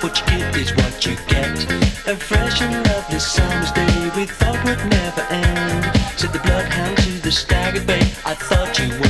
What you give is what you get. A fresh and lovely summer's day we thought would never end. Set the bloodhound to the staggered bay. I thought you were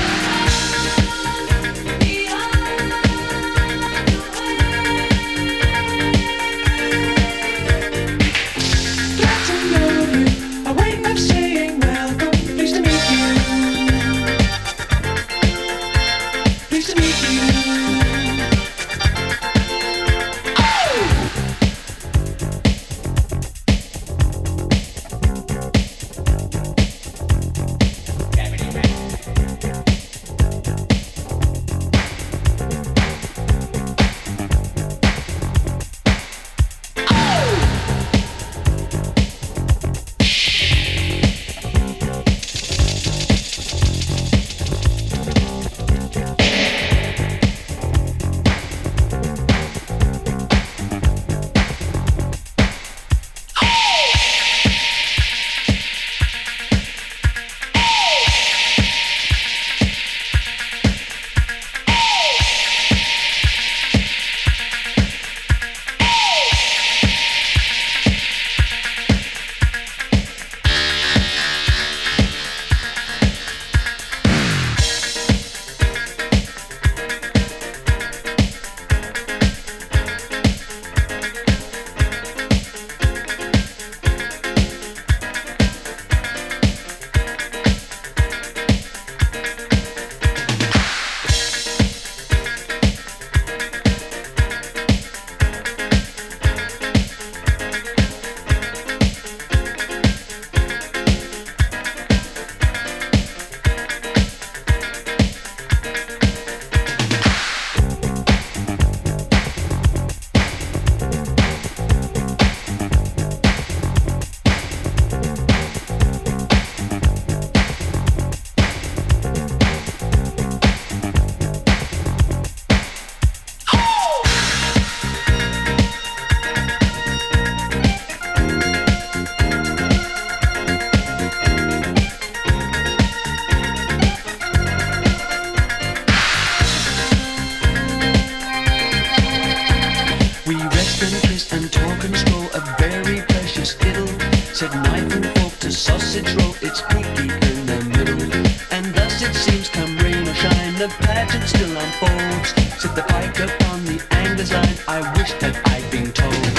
melted knife and fork to sausage roll. It's cookie in the middle. And thus it seems, come rain or shine, the pageant still unfolds. Set the pike upon the angler's line. I wish that I'd been told.